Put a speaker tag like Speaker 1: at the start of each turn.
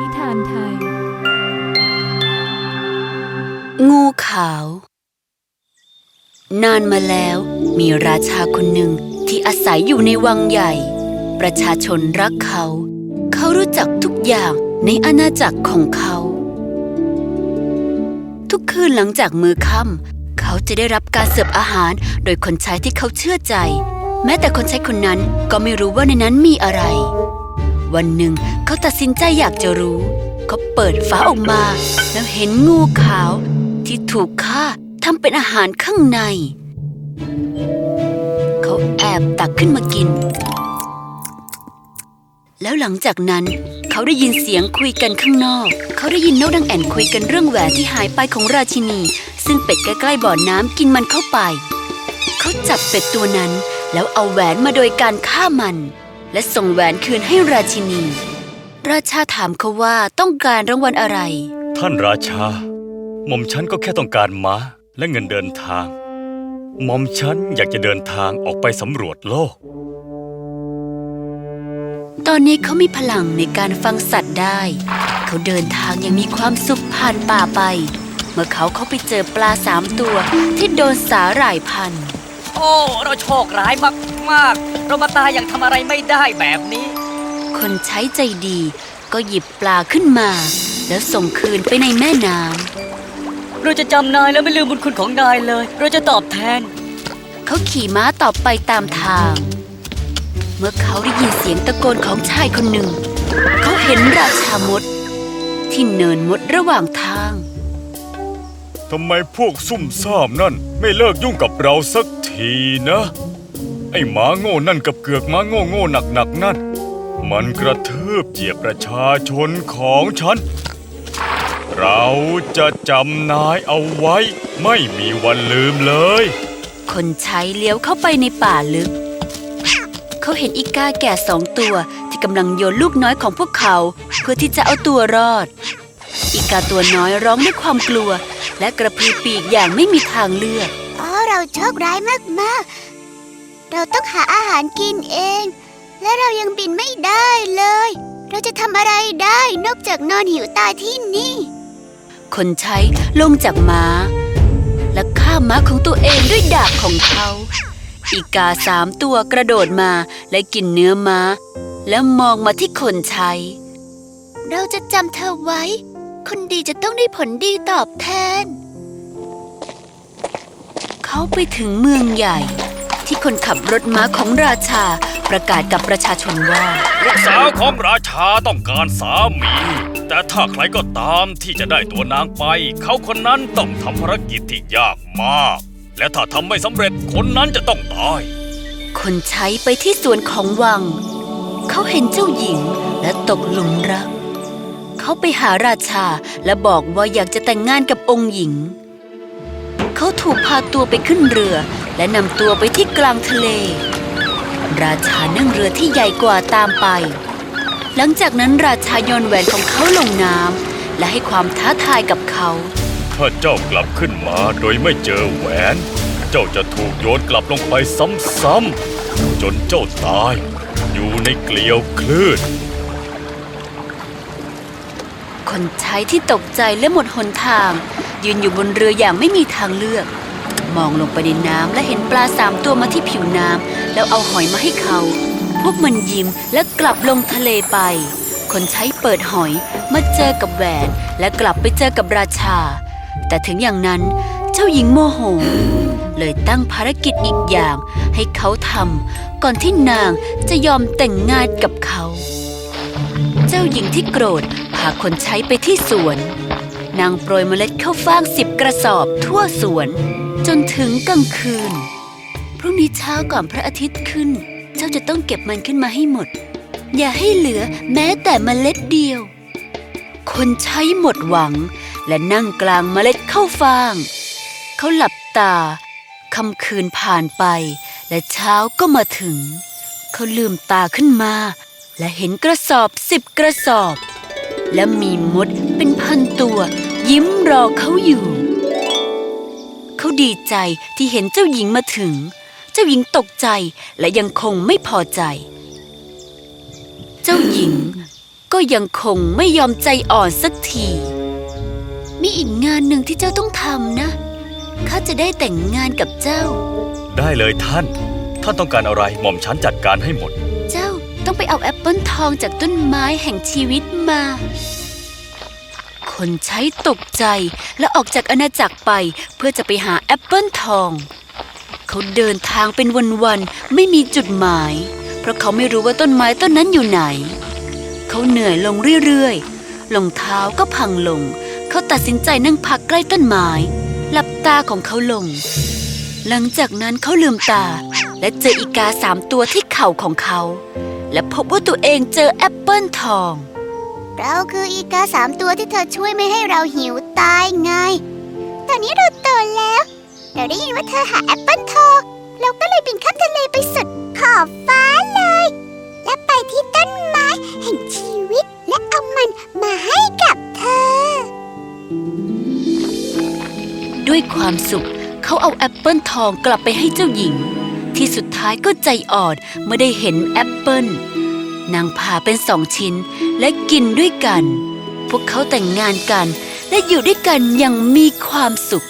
Speaker 1: นิทานไทย
Speaker 2: งูขาว นานมาแล้วมีราชาคนหนึ่งที่อาศัยอยู่ในวังใหญ่ ประชาชนรักเขา เขารู้จักทุกอย่างในอาณาจักรของเขา ทุกคืนหลังจากมือค่ำเขาจะได้รับการเสิร์ฟอาหารโดยคนใช้ที่เขาเชื่อใจ แม้แต่คนใช้คนนั้นก็ไม่รู้ว่าในนั้นมีอะไร วันหนึ่ง เขาตัดสินใจอยากจะรู้ เขาเปิดฝาออกมา แล้วเห็นงูขาวที่ถูกฆ่าทำเป็นอาหารข้างใน เขาแอบตักขึ้นมากิน แล้วหลังจากนั้นเขาได้ยินเสียงคุยกันข้างนอก เขาได้ยินนกดังแอ่นคุยกันเรื่องแหวนที่หายไปของราชินี ซึ่งเป็ดใกล้ๆบ่อน้ำกินมันเข้าไป เขาจับเป็ดตัวนั้นแล้วเอาแหวนมาโดยการฆ่ามัน และส่งแหวนคืนให้ราชินี ราชาถามเขาว่าต้องการรางวัลอะไร
Speaker 3: ท่านราชา หม่อมฉันก็แค่ต้องการม้าและเงินเดินทาง หม่อมฉันอยากจะเดินทางออกไปสำรวจโลก
Speaker 2: ตอนนี้เขามีพลังในการฟังสัตว์ได้ เขาเดินทางอยังมีความสุขผ่านป่าไป เมื่อเขาเข้าไปเจอปลาสามตัวที่โดนสาหร่ายพัน
Speaker 4: โอ้ เราโชคร้ายมากๆ เรามาตายอย่างทำอะไรไม่ได้แบบนี้
Speaker 2: คนใช้ใจดีก็หยิบปลาขึ้นมา แล้วส่งคืนไปในแม่น้
Speaker 4: เราจะจำนายและไม่ลืมบุญคุณของนายเลย เราจะตอบแทนำ
Speaker 2: เขาขี่ม้าต่อไปตามทาง เมื่อเขาได้ยินเสียงตะโกนของชายคนหนึ่ง เขาเห็นราชามด ที่เนินมดระหว่างทาง
Speaker 3: ทำไมพวกซุ่มซ่ามนั่น ไม่เลิกยุ่งกับเราสักทีนะ ไอ้หมาโง่นั่นกับเกือกหมาโง่โง่หนักหนักนั่น มันกระทืบเหยียบประชาชนของฉัน เราจะจำนายเอาไว้ ไม่มีวันลืมเลย
Speaker 2: คนใช้เลี้ยวเข้าไปในป่าลึก เขาเห็นอีกาแก่สองตัวที่กำลังโยนลูกน้อยของพวกเขา เพื่อที่จะเอาตัวรอด อีกาตัวน้อยร้องด้วยความกลัว และกระพือปีกอย่างไม่มีทางเลือก
Speaker 5: อ๋อ เราโชคร้ายมากๆ เราต้องหาอาหารกินเอง และเรายังบินไม่ได้เลย เราจะทำอะไรได้นอกจากนอนหิวตายที่นี่
Speaker 2: คนใช้ลงจากม้า และฆ่าม้าของตัวเองด้วยดาบของเขา อีกาสามตัวกระโดดมาและกินเนื้อม้า แล้วมองมาที่คนใช้
Speaker 5: เราจะจำเธอไว้ คนดีจะต้องได้ผลดีตอบแทน
Speaker 2: เขาไปถึงเมืองใหญ่ ที่คนขับรถม้าของราชาประกาศกับประชาชนว่า
Speaker 3: ลูกสาวของราชาต้องการสามี แต่ถ้าใครก็ตามที่จะได้ตัวนางไป เขาคนนั้นต้องทำภารกิจที่ยากมาก และถ้าทำไม่สำเร็จคนนั้นจะต้องตาย
Speaker 2: คนใช้ไปที่สวนของวัง เขาเห็นเจ้าหญิงและตกหลุมรัก เขาไปหาราชาและบอกว่าอยากจะแต่งงานกับองค์หญิง เขาถูกพาตัวไปขึ้นเรือ และนำตัวไปที่กลางทะเล ราชานั่งเรือที่ใหญ่กว่าตามไป หลังจากนั้นราชาโยนแหวนของเขาลงน้ำและให้ความท้าทายกับเขา
Speaker 3: ถ้าเจ้ากลับขึ้นมาโดยไม่เจอแหวน เจ้าจะถูกโยนกลับลงไปซ้ำๆจนเจ้าตาย อยู่ในเกลียวคลื่น
Speaker 2: คนใช้ที่ตกใจและหมดหนทาง ยืนอยู่บนเรืออย่างไม่มีทางเลือก มองลงไปในน้ำและเห็นปลาสามตัวมาที่ผิวน้ำแล้วเอาหอยมาให้เขา พวกมันยิ้มและกลับลงทะเลไป คนใช้เปิดหอยมาเจอกับแหวนและกลับไปเจอกับราชา แต่ถึงอย่างนั้นเจ้าหญิงโมโห เลยตั้งภารกิจอีกอย่างให้เขาทำก่อนที่นางจะยอมแต่งงานกับเขา เจ้าหญิงที่โกรธาคนใช้ไปที่สวน นางโปรยเมล็ดข้าวฟ่างสิบกระสอบทั่วสวน จนถึงกลางคืน พรุ่งนี้เช้าก่อนพระอาทิตย์ขึ้น เจ้าจะต้องเก็บมันขึ้นมาให้หมด อย่าให้เหลือแม้แต่เมล็ดเดียว คนใช้หมดหวัง และนั่งกลางเมล็ดข้าวฟ่าง เขาหลับตาค่ำคืนผ่านไป และเช้าก็มาถึง เขาลืมตาขึ้นมา และเห็นกระสอบสิบกระสอบ และมีมดเป็นพันตัว ยิ้มรอเขาอยู่ เขาดีใจที่เห็นเจ้าหญิงมาถึง เจ้าหญิงตกใจและยังคงไม่พอใจ เจ้าหญิงก็ยังคงไม่ยอมใจอ่อนสักที มีอีกงานหนึ่งที่เจ้าต้องทำนะข้าจะได้แต่งงานกับเจ้า
Speaker 3: ได้เลยท่าน ท่านต้องการอะไรหม่อมฉันจัดการให้หมด
Speaker 2: ต้องไปเอาแอปเปิลทองจากต้นไม้แห่งชีวิตมา คนใช้ตกใจและออกจากอาณาจักรไปเพื่อจะไปหาแอปเปิลทอง เขาเดินทางเป็นวันๆไม่มีจุดหมาย เพราะเขาไม่รู้ว่าต้นไม้ต้นนั้นอยู่ไหน เขาเหนื่อยลงเรื่อยๆรองเท้าก็พังลง เขาตัดสินใจนั่งพักใกล้ต้นไม้หลับตาของเขาลง หลังจากนั้นเขาลืมตาและเจออีกาสามตัวที่เข่าของเขา และพบว่าตัวเองเจอแอปเปิลทอง
Speaker 5: เราคืออีกาสามตัวที่เธอช่วยไม่ให้เราหิวตายไง ตอนนี้เราโตแล้ว เราได้ยินว่าเธอหาแอปเปิลทอง เราก็เลยบินข้ามทะเลไปสุดขอบฟ้าเลย และไปที่ต้นไม้แห่งชีวิตและเอามันมาให้กับเธอ
Speaker 2: ด้วยความสุขเขาเอาแอปเปิลทองกลับไปให้เจ้าหญิง ที่สุดท้ายก็ใจอ่อนเมื่อได้เห็นแอปเปิลนางผ่าเป็นสองชิ้นและกินด้วยกัน พวกเขาแต่งงานกันและอยู่ด้วยกันอย่างมีความสุข